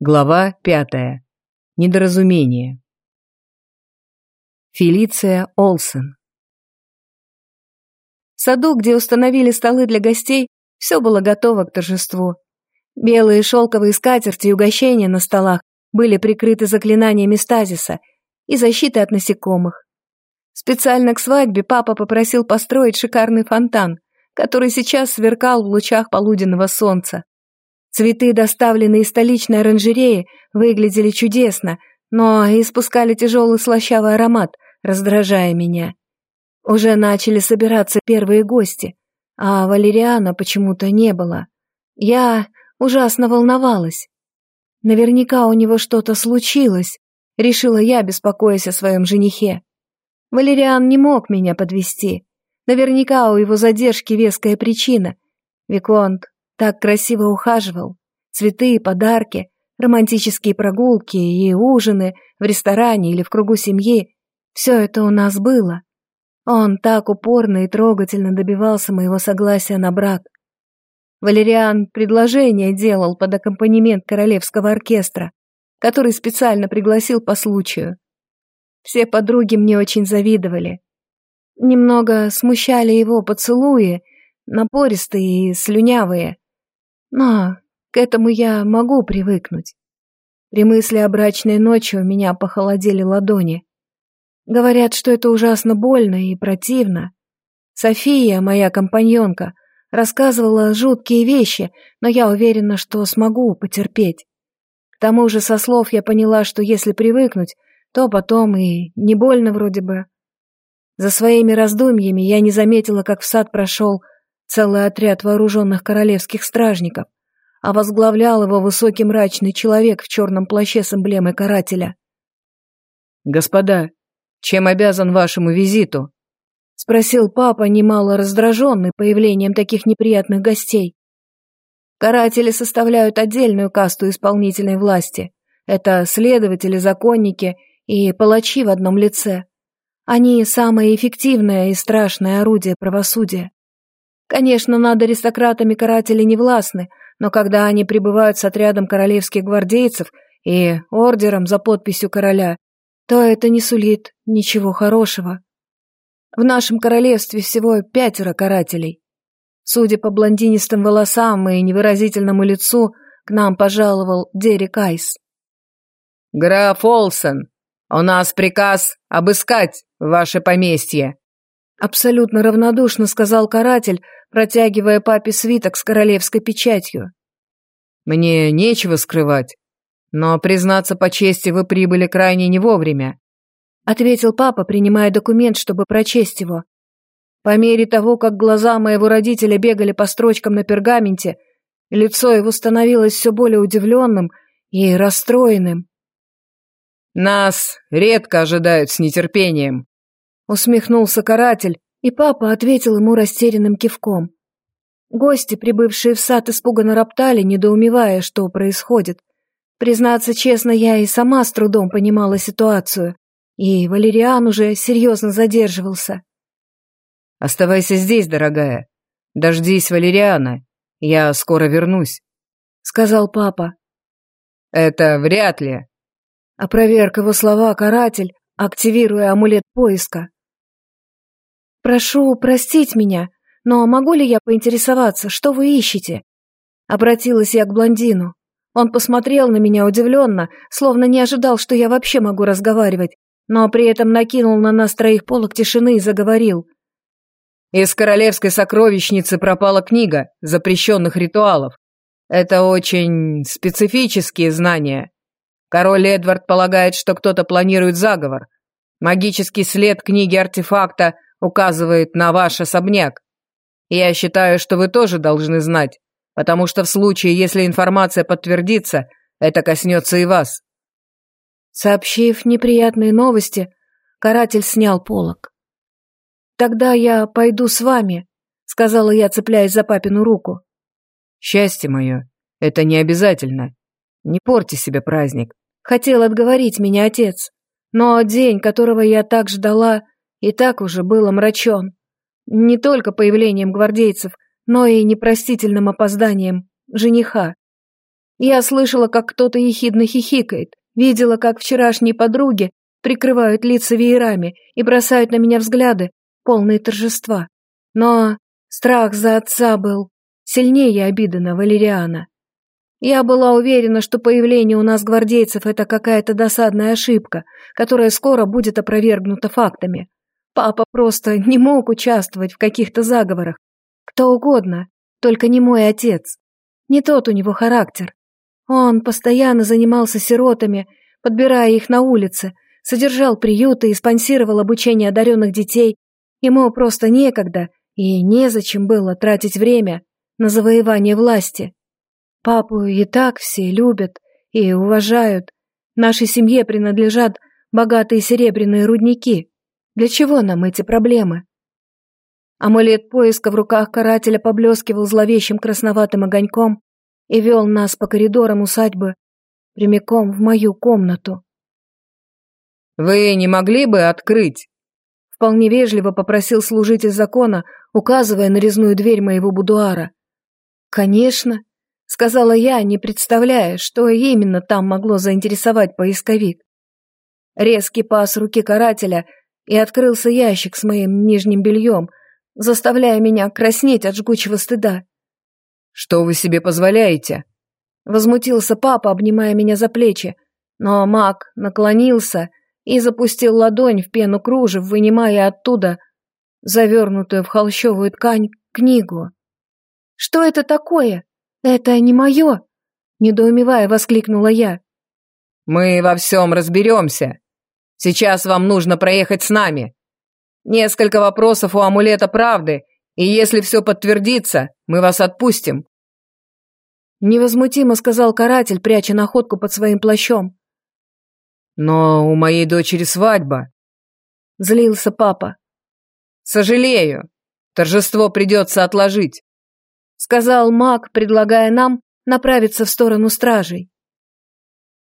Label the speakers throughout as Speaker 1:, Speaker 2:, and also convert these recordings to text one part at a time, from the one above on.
Speaker 1: Глава пятая. Недоразумение. Фелиция Олсен.
Speaker 2: В саду, где установили столы для гостей, все было готово к торжеству. Белые шелковые скатерти и угощения на столах были прикрыты заклинаниями стазиса и защитой от насекомых. Специально к свадьбе папа попросил построить шикарный фонтан, который сейчас сверкал в лучах полуденного солнца. Цветы, доставленные из столичной оранжереи, выглядели чудесно, но испускали тяжелый слащавый аромат, раздражая меня. Уже начали собираться первые гости, а Валериана почему-то не было. Я ужасно волновалась. Наверняка у него что-то случилось, решила я, беспокоясь о своем женихе. Валериан не мог меня подвести. Наверняка у его задержки веская причина. Виконт так красиво ухаживал. Цветы, подарки, романтические прогулки и ужины в ресторане или в кругу семьи — все это у нас было. Он так упорно и трогательно добивался моего согласия на брак. Валериан предложение делал под аккомпанемент королевского оркестра, который специально пригласил по случаю. Все подруги мне очень завидовали. Немного смущали его поцелуи, напористые и слюнявые. Но к этому я могу привыкнуть. При мысли о брачной ночи у меня похолодели ладони. Говорят, что это ужасно больно и противно. София, моя компаньонка, рассказывала жуткие вещи, но я уверена, что смогу потерпеть. К тому же со слов я поняла, что если привыкнуть, то потом и не больно вроде бы. За своими раздумьями я не заметила, как в сад прошел целый отряд вооруженных королевских стражников, а возглавлял его высокий мрачный человек в черном плаще с эмблемой карателя.
Speaker 1: «Господа, чем обязан вашему визиту?»
Speaker 2: — спросил папа, немало раздраженный появлением таких неприятных гостей. Каратели составляют отдельную касту исполнительной власти. Это следователи, законники и палачи в одном лице. Они самое эффективное и страшное орудие правосудия. Конечно, над аристократами каратели не властны, но когда они прибывают с отрядом королевских гвардейцев и ордером за подписью короля, то это не сулит ничего хорошего. В нашем королевстве всего пятеро карателей. Судя по блондинистым волосам и невыразительному лицу, к нам пожаловал Дерек Айс.
Speaker 1: «Граф Олсен, у нас приказ обыскать ваше поместье»,
Speaker 2: абсолютно равнодушно сказал каратель, протягивая папе свиток с королевской печатью.
Speaker 1: «Мне нечего скрывать, но, признаться по чести, вы прибыли крайне не вовремя»,
Speaker 2: ответил папа, принимая документ, чтобы прочесть его. По мере того, как глаза моего родителя бегали по строчкам на пергаменте, лицо его становилось все более удивленным и расстроенным.
Speaker 1: «Нас редко ожидают с нетерпением»,
Speaker 2: усмехнулся каратель, и папа ответил ему растерянным кивком. Гости, прибывшие в сад, испуганно роптали, недоумевая, что происходит. Признаться честно, я и сама с трудом понимала ситуацию, и Валериан уже серьезно задерживался.
Speaker 1: «Оставайся здесь, дорогая. Дождись Валериана. Я скоро вернусь», — сказал папа. «Это вряд ли», — опроверг его слова каратель, активируя амулет поиска.
Speaker 2: «Прошу простить меня, но могу ли я поинтересоваться, что вы ищете?» Обратилась я к блондину. Он посмотрел на меня удивленно, словно не ожидал, что я вообще могу разговаривать, но при этом накинул на нас троих полок тишины и заговорил.
Speaker 1: «Из королевской сокровищницы пропала книга запрещенных ритуалов. Это очень специфические знания. Король Эдвард полагает, что кто-то планирует заговор. Магический след книги артефакта указывает на ваш особняк. Я считаю, что вы тоже должны знать, потому что в случае, если информация подтвердится, это коснется и вас».
Speaker 2: Сообщив неприятные новости, каратель снял полог. «Тогда я пойду с вами», — сказала я, цепляясь за папину руку.
Speaker 1: «Счастье мое, это не обязательно. Не порти себе праздник».
Speaker 2: Хотел отговорить меня отец, но день, которого я так ждала, и так уже был омрачен. Не только появлением гвардейцев, но и непростительным опозданием жениха. Я слышала, как кто-то ехидно хихикает, видела, как вчерашние подруги прикрывают лица веерами и бросают на меня взгляды, полные торжества. Но страх за отца был сильнее обиды на Валериана. Я была уверена, что появление у нас гвардейцев – это какая-то досадная ошибка, которая скоро будет опровергнута фактами. Папа просто не мог участвовать в каких-то заговорах. Кто угодно, только не мой отец. Не тот у него характер. Он постоянно занимался сиротами, подбирая их на улице, содержал приюты и спонсировал обучение одаренных детей. Ему просто некогда и незачем было тратить время на завоевание власти. Папу и так все любят и уважают. Нашей семье принадлежат богатые серебряные рудники. Для чего нам эти проблемы? Амулет поиска в руках карателя поблескивал зловещим красноватым огоньком и вел нас по коридорам усадьбы прямиком в мою комнату.
Speaker 1: «Вы не могли бы открыть?»
Speaker 2: Вполне вежливо попросил служитель закона, указывая на резную дверь моего будуара. «Конечно», — сказала я, не представляя, что именно там могло заинтересовать поисковик. Резкий пас руки карателя, и открылся ящик с моим нижним бельем, заставляя меня краснеть от жгучего стыда.
Speaker 1: «Что вы себе позволяете?»
Speaker 2: Возмутился папа, обнимая меня за плечи, но маг наклонился и запустил ладонь в пену кружев, вынимая оттуда завернутую в холщовую ткань книгу. «Что это такое? Это не мое!» Недоумевая, воскликнула я.
Speaker 1: «Мы во всем разберемся. Сейчас вам нужно проехать с нами. Несколько вопросов у амулета правды, и если все подтвердится, мы вас отпустим».
Speaker 2: Невозмутимо сказал каратель, пряча находку под своим плащом.
Speaker 1: «Но у моей дочери свадьба», —
Speaker 2: злился папа.
Speaker 1: «Сожалею, торжество придется отложить
Speaker 2: сказал маг, предлагая нам направиться в сторону стражей.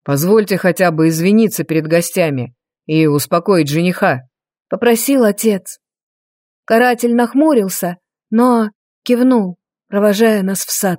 Speaker 1: «Позвольте хотя бы извиниться перед гостями и успокоить жениха», —
Speaker 2: попросил отец. Каратель нахмурился, но кивнул, провожая нас в сад.